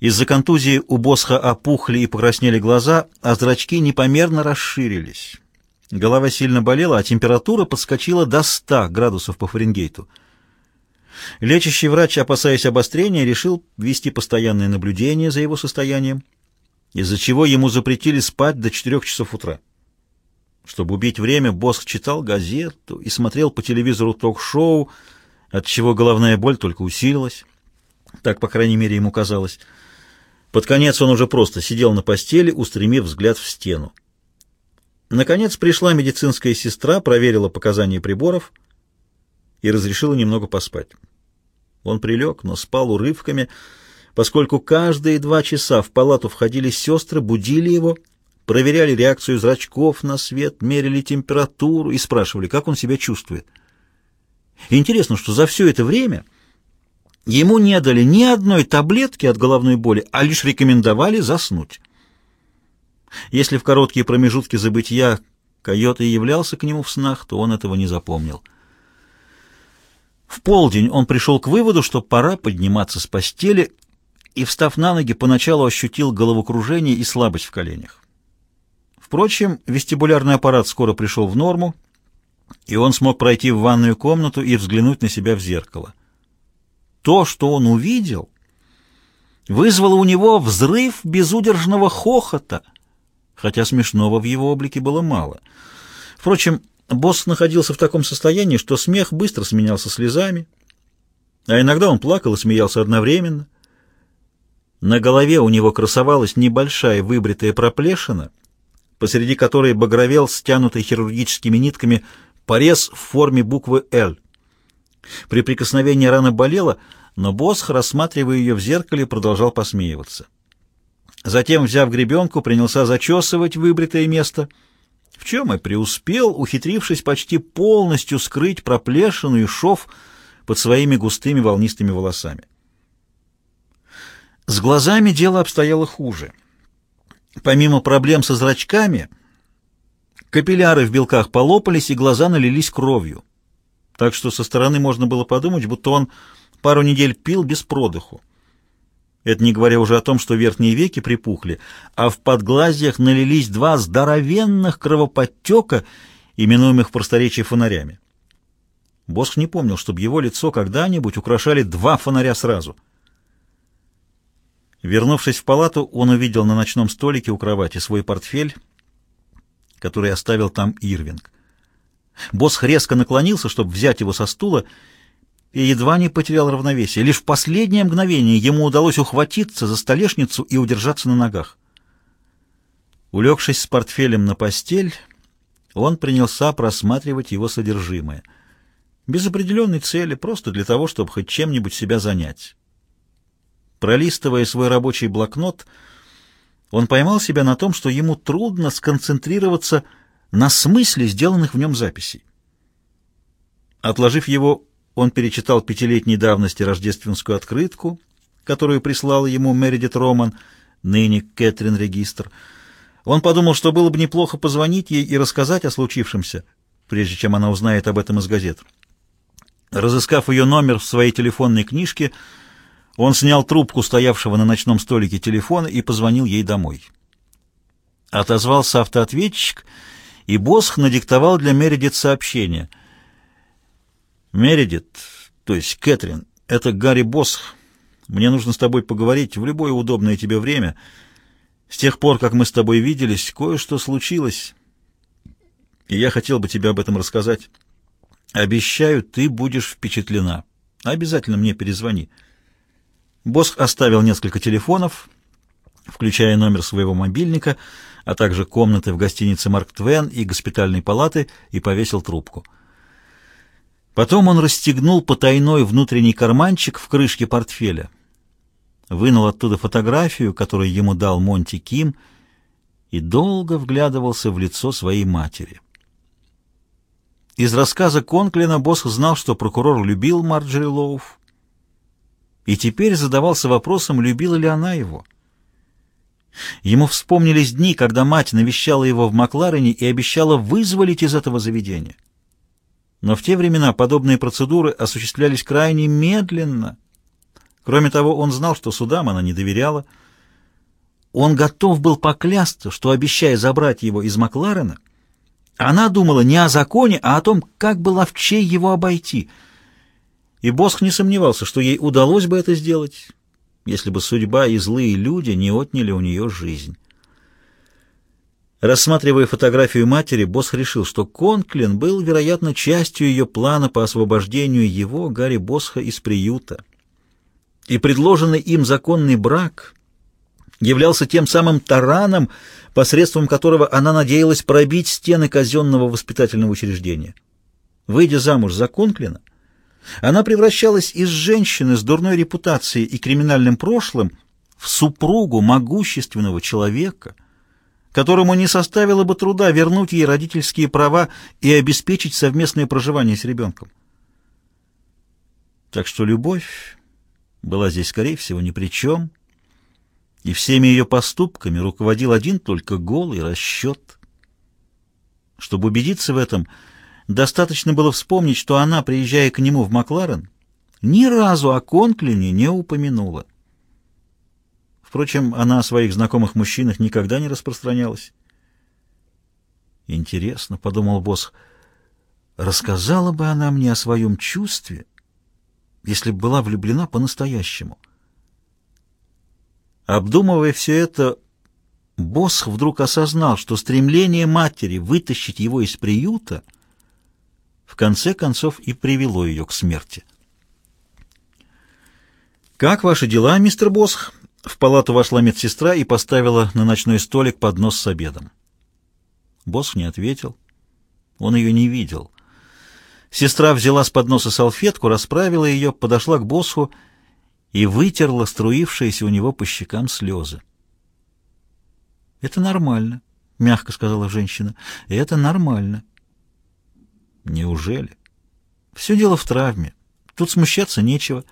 Из-за контузии у Босха опухли и покраснели глаза, а зрачки непомерно расширились. Голова сильно болела, а температура подскочила до 100 градусов по Фаренгейту. Лечащий врач, опасаясь обострения, решил вести постоянное наблюдение за его состоянием, из-за чего ему запретили спать до 4 часов утра. Чтобы убить время, Босх читал газету и смотрел по телевизору ток-шоу, от чего головная боль только усилилась. Так, по крайней мере, ему казалось. Под конец он уже просто сидел на постели, устремив взгляд в стену. Наконец пришла медицинская сестра, проверила показания приборов и разрешила немного поспать. Он прилег, но спал урывками, поскольку каждые два часа в палату входили сестры, будили его, проверяли реакцию зрачков на свет, мерили температуру и спрашивали, как он себя чувствует. интересно, что за все это время ему не дали ни одной таблетки от головной боли, а лишь рекомендовали заснуть. Если в короткие промежутки забытия койот и являлся к нему в снах, то он этого не запомнил. В полдень он пришел к выводу, что пора подниматься с постели, и, встав на ноги, поначалу ощутил головокружение и слабость в коленях. Впрочем, вестибулярный аппарат скоро пришел в норму, и он смог пройти в ванную комнату и взглянуть на себя в зеркало. То, что он увидел, вызвало у него взрыв безудержного хохота — хотя смешного в его облике было мало. Впрочем, босс находился в таком состоянии, что смех быстро сменялся слезами, а иногда он плакал и смеялся одновременно. На голове у него красовалась небольшая выбритая проплешина, посреди которой багровел стянутый хирургическими нитками порез в форме буквы «Л». При прикосновении рана болела, но Босх, рассматривая ее в зеркале, продолжал посмеиваться. Затем, взяв гребенку, принялся зачесывать выбритое место, в чем и преуспел, ухитрившись почти полностью скрыть проплешину и шов под своими густыми волнистыми волосами. С глазами дело обстояло хуже. Помимо проблем со зрачками, капилляры в белках полопались и глаза налились кровью. Так что со стороны можно было подумать, будто он пару недель пил без продыху. Это не говоря уже о том, что верхние веки припухли, а в подглазьях налились два здоровенных кровоподтека, именуемых в просторечии фонарями. Босх не помнил, чтобы его лицо когда-нибудь украшали два фонаря сразу. Вернувшись в палату, он увидел на ночном столике у кровати свой портфель, который оставил там Ирвинг. Босх резко наклонился, чтобы взять его со стула, и едва не потерял равновесие. Лишь в последнее мгновение ему удалось ухватиться за столешницу и удержаться на ногах. Улегшись с портфелем на постель, он принялся просматривать его содержимое. Без определенной цели, просто для того, чтобы хоть чем-нибудь себя занять. Пролистывая свой рабочий блокнот, он поймал себя на том, что ему трудно сконцентрироваться на смысле сделанных в нем записей. Отложив его, он перечитал пятилетней давности рождественскую открытку, которую прислала ему Мередит Роман, ныне Кэтрин Регистр. Он подумал, что было бы неплохо позвонить ей и рассказать о случившемся, прежде чем она узнает об этом из газет. Разыскав ее номер в своей телефонной книжке, он снял трубку стоявшего на ночном столике телефона и позвонил ей домой. Отозвался автоответчик, и Босх надиктовал для Мередит сообщение — Мередит, то есть Кэтрин, это Гарри Босх. Мне нужно с тобой поговорить в любое удобное тебе время. С тех пор, как мы с тобой виделись, кое-что случилось, и я хотел бы тебе об этом рассказать. Обещаю, ты будешь впечатлена. Обязательно мне перезвони. Босх оставил несколько телефонов, включая номер своего мобильника, а также комнаты в гостинице «Марк Твен» и госпитальной палаты, и повесил трубку. Потом он расстегнул потайной внутренний карманчик в крышке портфеля, вынул оттуда фотографию, которую ему дал Монти Ким, и долго вглядывался в лицо своей матери. Из рассказа Конклина Босх знал, что прокурор любил Марджери Лоуф, и теперь задавался вопросом, любила ли она его. Ему вспомнились дни, когда мать навещала его в Макларене и обещала вызволить из этого заведения. Но в те времена подобные процедуры осуществлялись крайне медленно. Кроме того, он знал, что судам она не доверяла. Он готов был поклясться, что, обещая забрать его из Макларена, она думала не о законе, а о том, как бы ловчей его обойти. И Босх не сомневался, что ей удалось бы это сделать, если бы судьба и злые люди не отняли у нее жизнь. Рассматривая фотографию матери, Босх решил, что Конклин был, вероятно, частью ее плана по освобождению его, Гарри Босха, из приюта. И предложенный им законный брак являлся тем самым тараном, посредством которого она надеялась пробить стены казенного воспитательного учреждения. Выйдя замуж за Конклина, она превращалась из женщины с дурной репутацией и криминальным прошлым в супругу могущественного человека, которому не составило бы труда вернуть ей родительские права и обеспечить совместное проживание с ребенком. Так что любовь была здесь, скорее всего, ни при чем, и всеми ее поступками руководил один только голый расчет. Чтобы убедиться в этом, достаточно было вспомнить, что она, приезжая к нему в Макларен, ни разу о Конклине не упомянула. Впрочем, она о своих знакомых мужчинах никогда не распространялась. «Интересно», — подумал босс, — «рассказала бы она мне о своем чувстве, если бы была влюблена по-настоящему?» Обдумывая все это, Босх вдруг осознал, что стремление матери вытащить его из приюта в конце концов и привело ее к смерти. «Как ваши дела, мистер Босх?» В палату вошла медсестра и поставила на ночной столик поднос с обедом. Босх не ответил. Он ее не видел. Сестра взяла с подноса салфетку, расправила ее, подошла к Босху и вытерла струившиеся у него по щекам слезы. «Это нормально», — мягко сказала женщина. «Это нормально». «Неужели?» «Все дело в травме. Тут смущаться нечего.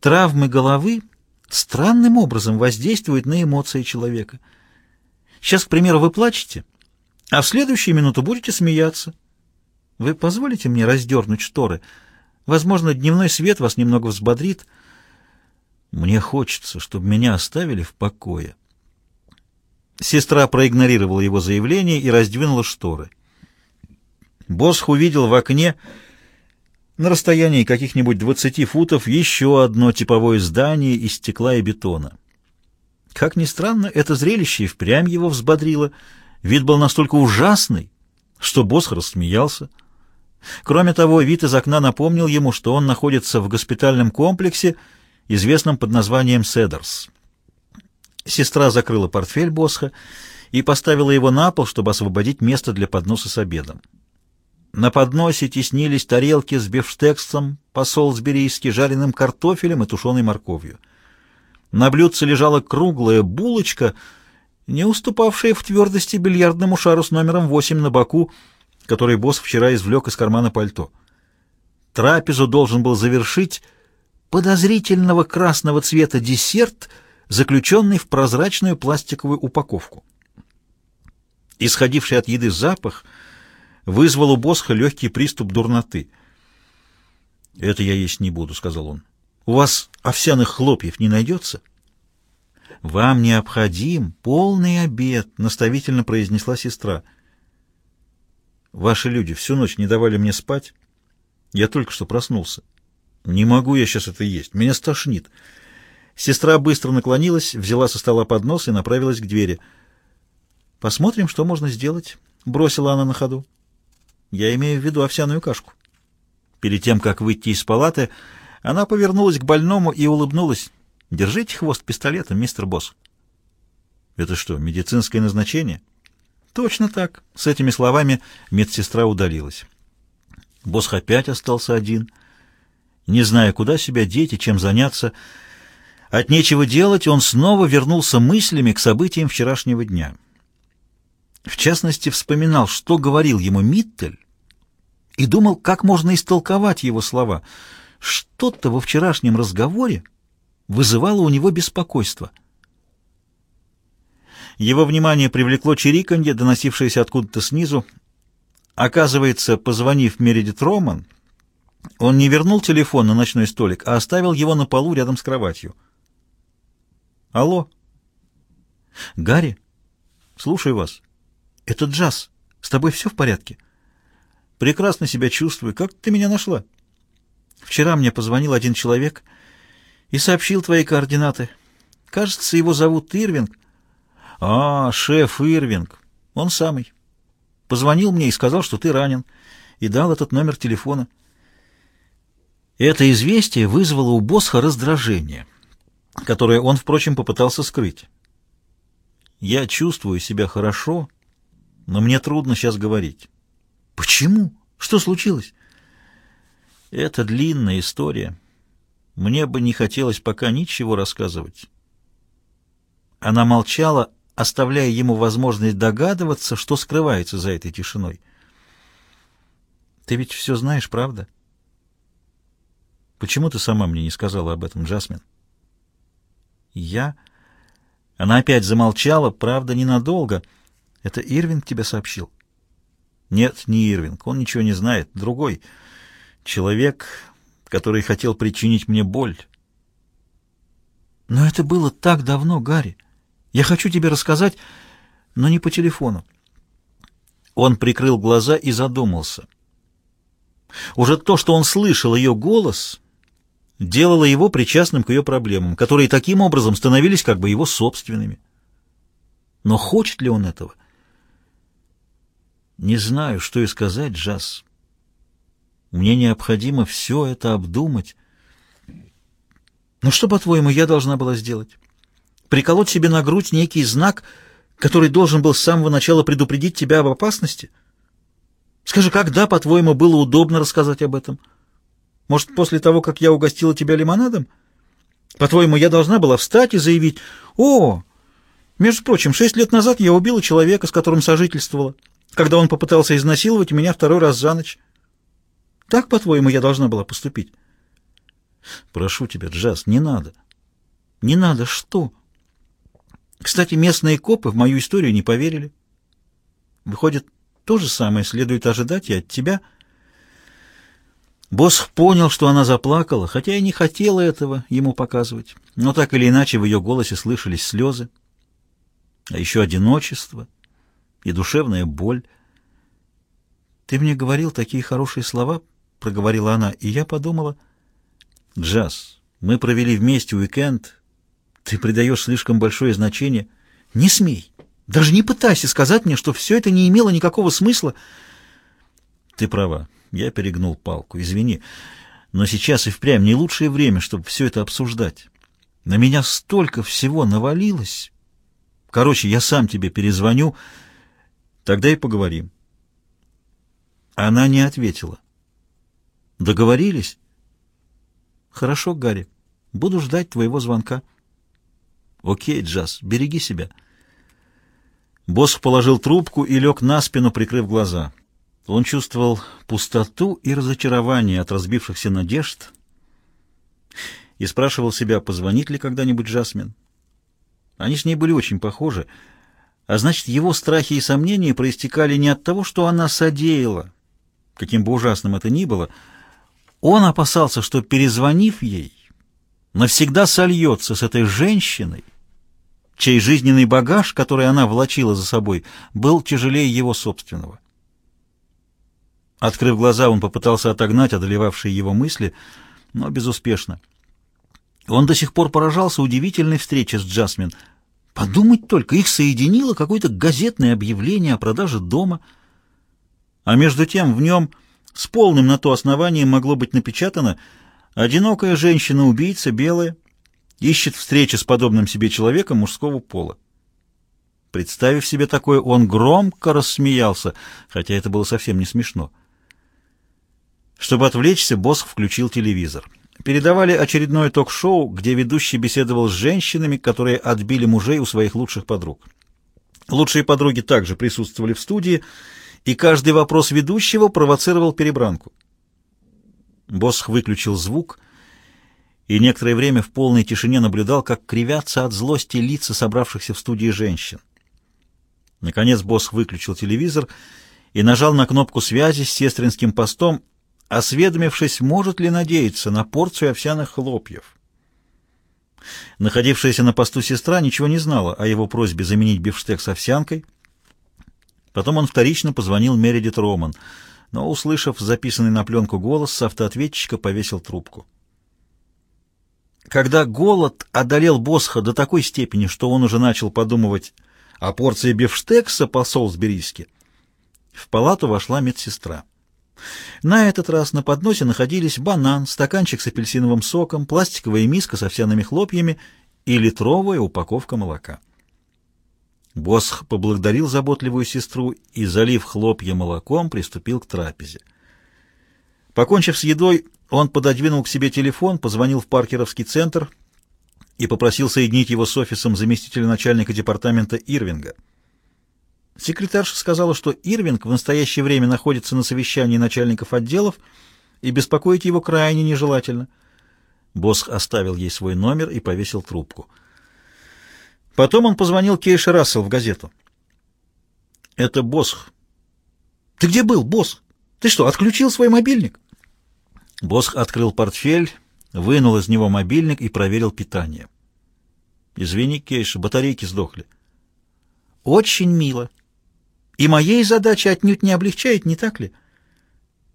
Травмы головы странным образом воздействуют на эмоции человека. Сейчас, к примеру, вы плачете, а в следующую минуту будете смеяться. Вы позволите мне раздернуть шторы? Возможно, дневной свет вас немного взбодрит». Мне хочется, чтобы меня оставили в покое. Сестра проигнорировала его заявление и раздвинула шторы. Босх увидел в окне на расстоянии каких-нибудь двадцати футов еще одно типовое здание из стекла и бетона. Как ни странно, это зрелище и впрямь его взбодрило. Вид был настолько ужасный, что Босх рассмеялся. Кроме того, вид из окна напомнил ему, что он находится в госпитальном комплексе, известном под названием «Седерс». Сестра закрыла портфель Босха и поставила его на пол, чтобы освободить место для подноса с обедом. На подносе теснились тарелки с бифштексом, по-солсберийски, жареным картофелем и тушеной морковью. На блюдце лежала круглая булочка, не уступавшая в твердости бильярдному шару с номером 8 на боку, который босс вчера извлек из кармана пальто. Трапезу должен был завершить подозрительного красного цвета десерт, заключенный в прозрачную пластиковую упаковку. Исходивший от еды запах вызвал у Босха легкий приступ дурноты. «Это я есть не буду», — сказал он. «У вас овсяных хлопьев не найдется?» «Вам необходим полный обед», — наставительно произнесла сестра. «Ваши люди всю ночь не давали мне спать. Я только что проснулся. «Не могу я сейчас это есть. Меня стошнит». Сестра быстро наклонилась, взяла со стола поднос и направилась к двери. «Посмотрим, что можно сделать», — бросила она на ходу. «Я имею в виду овсяную кашку». Перед тем, как выйти из палаты, она повернулась к больному и улыбнулась. «Держите хвост пистолетом, мистер Босс». «Это что, медицинское назначение?» «Точно так». С этими словами медсестра удалилась. Босс опять остался один — не зная, куда себя деть и чем заняться. От нечего делать он снова вернулся мыслями к событиям вчерашнего дня. В частности, вспоминал, что говорил ему Миттель, и думал, как можно истолковать его слова. Что-то во вчерашнем разговоре вызывало у него беспокойство. Его внимание привлекло чириканье, доносившееся откуда-то снизу. Оказывается, позвонив Мередит Роман, Он не вернул телефон на ночной столик, а оставил его на полу рядом с кроватью. «Алло?» «Гарри?» «Слушаю вас. Это Джаз. С тобой все в порядке?» «Прекрасно себя чувствую. Как ты меня нашла?» «Вчера мне позвонил один человек и сообщил твои координаты. Кажется, его зовут Ирвинг». «А, шеф Ирвинг. Он самый. Позвонил мне и сказал, что ты ранен, и дал этот номер телефона». Это известие вызвало у Босха раздражение, которое он, впрочем, попытался скрыть. «Я чувствую себя хорошо, но мне трудно сейчас говорить». «Почему? Что случилось?» «Это длинная история. Мне бы не хотелось пока ничего рассказывать». Она молчала, оставляя ему возможность догадываться, что скрывается за этой тишиной. «Ты ведь все знаешь, правда?» Почему ты сама мне не сказала об этом, Джасмин? Я... Она опять замолчала, правда, ненадолго. Это Ирвинг тебе сообщил? Нет, не Ирвинг, он ничего не знает. Другой человек, который хотел причинить мне боль. Но это было так давно, Гарри. Я хочу тебе рассказать, но не по телефону. Он прикрыл глаза и задумался. Уже то, что он слышал ее голос, делало его причастным к ее проблемам, которые таким образом становились как бы его собственными. Но хочет ли он этого? Не знаю, что и сказать, Джаз. Мне необходимо все это обдумать. Но что, по-твоему, я должна была сделать? Приколоть себе на грудь некий знак, который должен был с самого начала предупредить тебя об опасности? Скажи, когда, по-твоему, было удобно рассказать об этом? — может, после того, как я угостила тебя лимонадом? По-твоему, я должна была встать и заявить, «О, между прочим, шесть лет назад я убила человека, с которым сожительствовала, когда он попытался изнасиловать меня второй раз за ночь». Так, по-твоему, я должна была поступить? Прошу тебя, Джаз, не надо. Не надо что? Кстати, местные копы в мою историю не поверили. Выходит, то же самое следует ожидать и от тебя — Босс понял, что она заплакала, хотя и не хотела этого ему показывать, но так или иначе в ее голосе слышались слезы, а еще одиночество и душевная боль. «Ты мне говорил такие хорошие слова», — проговорила она, и я подумала, «Джаз, мы провели вместе уикенд, ты придаешь слишком большое значение. Не смей, даже не пытайся сказать мне, что все это не имело никакого смысла». «Ты права». Я перегнул палку. Извини, но сейчас и впрямь не лучшее время, чтобы все это обсуждать. На меня столько всего навалилось. Короче, я сам тебе перезвоню, тогда и поговорим. Она не ответила. Договорились? Хорошо, Гарри. Буду ждать твоего звонка. Окей, Джаз, береги себя. Босс положил трубку и лег на спину, прикрыв глаза. Он чувствовал пустоту и разочарование от разбившихся надежд и спрашивал себя, позвонит ли когда-нибудь Джасмин. Они с ней были очень похожи, а значит, его страхи и сомнения проистекали не от того, что она содеяла, каким бы ужасным это ни было. Он опасался, что, перезвонив ей, навсегда сольется с этой женщиной, чей жизненный багаж, который она влачила за собой, был тяжелее его собственного. Открыв глаза, он попытался отогнать одолевавшие его мысли, но безуспешно. Он до сих пор поражался удивительной встрече с Джасмин. Подумать только, их соединило какое-то газетное объявление о продаже дома. А между тем в нем с полным на то основанием могло быть напечатано «Одинокая женщина-убийца, белая, ищет встречи с подобным себе человеком мужского пола». Представив себе такое, он громко рассмеялся, хотя это было совсем не смешно. Чтобы отвлечься, Босх включил телевизор. Передавали очередное ток-шоу, где ведущий беседовал с женщинами, которые отбили мужей у своих лучших подруг. Лучшие подруги также присутствовали в студии, и каждый вопрос ведущего провоцировал перебранку. Босх выключил звук и некоторое время в полной тишине наблюдал, как кривятся от злости лица собравшихся в студии женщин. Наконец Босх выключил телевизор и нажал на кнопку связи с сестринским постом, осведомившись, может ли надеяться на порцию овсяных хлопьев. Находившаяся на посту сестра ничего не знала о его просьбе заменить бифштекс овсянкой. Потом он вторично позвонил Мередит Роман, но, услышав записанный на пленку голос, с автоответчика повесил трубку. Когда голод одолел Босха до такой степени, что он уже начал подумывать о порции бифштекса по-солсберийски, в палату вошла медсестра. На этот раз на подносе находились банан, стаканчик с апельсиновым соком, пластиковая миска с овсяными хлопьями и литровая упаковка молока. Босх поблагодарил заботливую сестру и, залив хлопья молоком, приступил к трапезе. Покончив с едой, он пододвинул к себе телефон, позвонил в Паркеровский центр и попросил соединить его с офисом заместителя начальника департамента Ирвинга. Секретарша сказала, что Ирвинг в настоящее время находится на совещании начальников отделов и беспокоить его крайне нежелательно. Босх оставил ей свой номер и повесил трубку. Потом он позвонил Кейше Рассел в газету. «Это Босх». «Ты где был, Босх? Ты что, отключил свой мобильник?» Босх открыл портфель, вынул из него мобильник и проверил питание. «Извини, Кейша, батарейки сдохли». «Очень мило. И моей задачи отнюдь не облегчает, не так ли?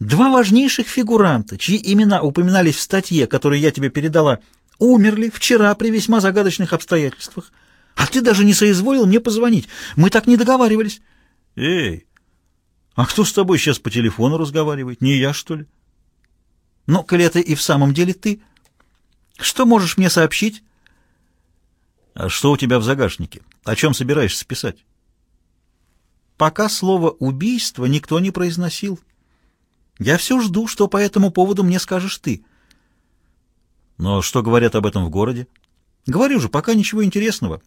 Два важнейших фигуранта, чьи имена упоминались в статье, которую я тебе передала, умерли вчера при весьма загадочных обстоятельствах. А ты даже не соизволил мне позвонить. Мы так не договаривались. Эй, а кто с тобой сейчас по телефону разговаривает? Не я, что ли? Но, коли это и в самом деле ты, что можешь мне сообщить? А что у тебя в загашнике? О чем собираешься писать? Пока слово «убийство» никто не произносил. Я все жду, что по этому поводу мне скажешь ты. Но что говорят об этом в городе? Говорю же, пока ничего интересного.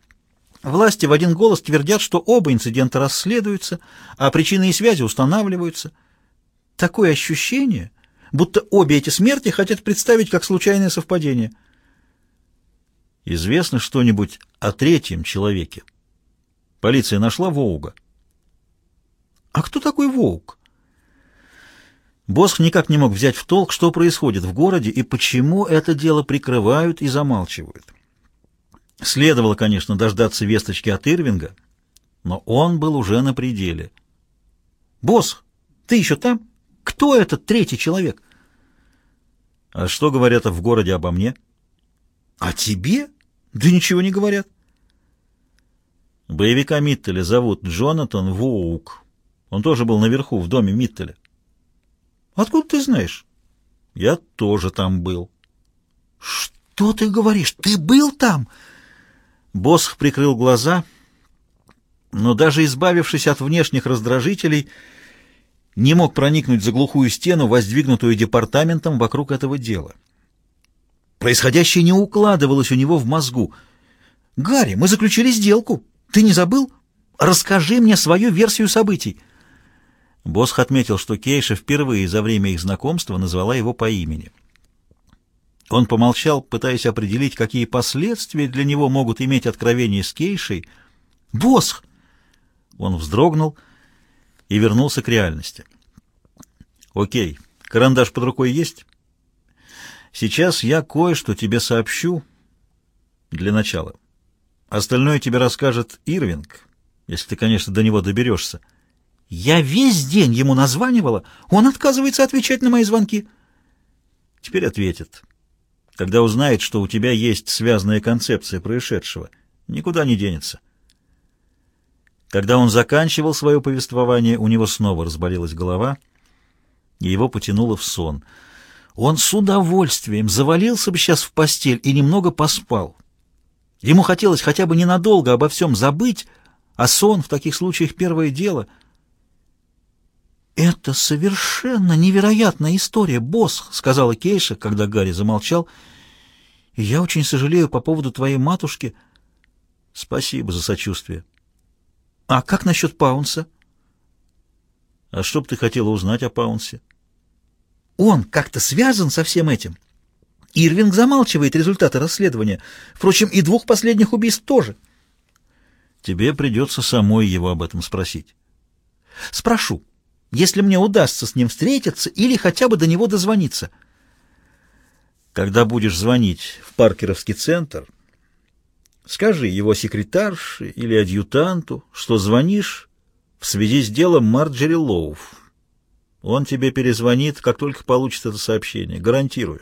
Власти в один голос твердят, что оба инцидента расследуются, а причины и связи устанавливаются. Такое ощущение, будто обе эти смерти хотят представить как случайное совпадение. Известно что-нибудь о третьем человеке? Полиция нашла Воуга. А кто такой Воук? Босх никак не мог взять в толк, что происходит в городе и почему это дело прикрывают и замалчивают. Следовало, конечно, дождаться весточки от Ирвинга, но он был уже на пределе. «Босх, ты еще там? Кто этот третий человек?» «А что говорят в городе обо мне?» «А тебе? Да ничего не говорят». Боевика Миттеля зовут Джонатан Воук. Он тоже был наверху, в доме Миттеля. Откуда ты знаешь? Я тоже там был. Что ты говоришь? Ты был там? Босх прикрыл глаза, но даже избавившись от внешних раздражителей, не мог проникнуть за глухую стену, воздвигнутую департаментом вокруг этого дела. Происходящее не укладывалось у него в мозгу. «Гарри, мы заключили сделку. Ты не забыл? Расскажи мне свою версию событий». Босх отметил, что Кейша впервые за время их знакомства назвала его по имени. Он помолчал, пытаясь определить, какие последствия для него могут иметь откровения с Кейшей. «Босх!» Он вздрогнул и вернулся к реальности. «Окей, карандаш под рукой есть?» «Сейчас я кое-что тебе сообщу для начала. Остальное тебе расскажет Ирвинг, если ты, конечно, до него доберешься». Я весь день ему названивала, он отказывается отвечать на мои звонки. Теперь ответит. Когда узнает, что у тебя есть связанная концепция происшедшего, никуда не денется. Когда он заканчивал свое повествование, у него снова разболелась голова, и его потянуло в сон. Он с удовольствием завалился бы сейчас в постель и немного поспал. Ему хотелось хотя бы ненадолго обо всем забыть, а сон в таких случаях первое дело — «Это совершенно невероятная история, босс», — сказала Кейша, когда Гарри замолчал. «Я очень сожалею по поводу твоей матушки». «Спасибо за сочувствие». «А как насчет Паунса?» «А что бы ты хотела узнать о Паунсе?» «Он как-то связан со всем этим?» Ирвинг замалчивает результаты расследования. Впрочем, и двух последних убийств тоже. Тебе придется самой его об этом спросить. Спрошу. Если мне удастся с ним встретиться или хотя бы до него дозвониться. Когда будешь звонить в Паркеровский центр, скажи его секретарше или адъютанту, что звонишь в связи с делом Марджери Лоуф. Он тебе перезвонит, как только получит это сообщение, гарантирую.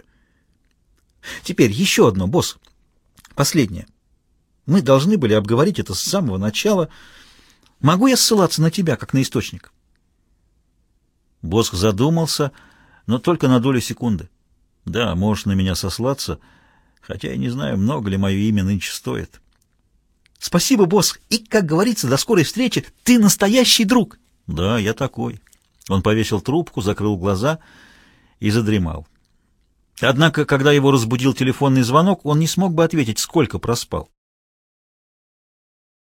Теперь еще одно, босс. Последнее. Мы должны были обговорить это с самого начала. Могу я ссылаться на тебя, как на источник? Босх задумался, но только на долю секунды. Да, можешь на меня сослаться, хотя я не знаю, много ли мое имя нынче стоит. Спасибо, босс, и, как говорится, до скорой встречи. Ты настоящий друг. Да, я такой. Он повесил трубку, закрыл глаза и задремал. Однако, когда его разбудил телефонный звонок, он не смог бы ответить, сколько проспал.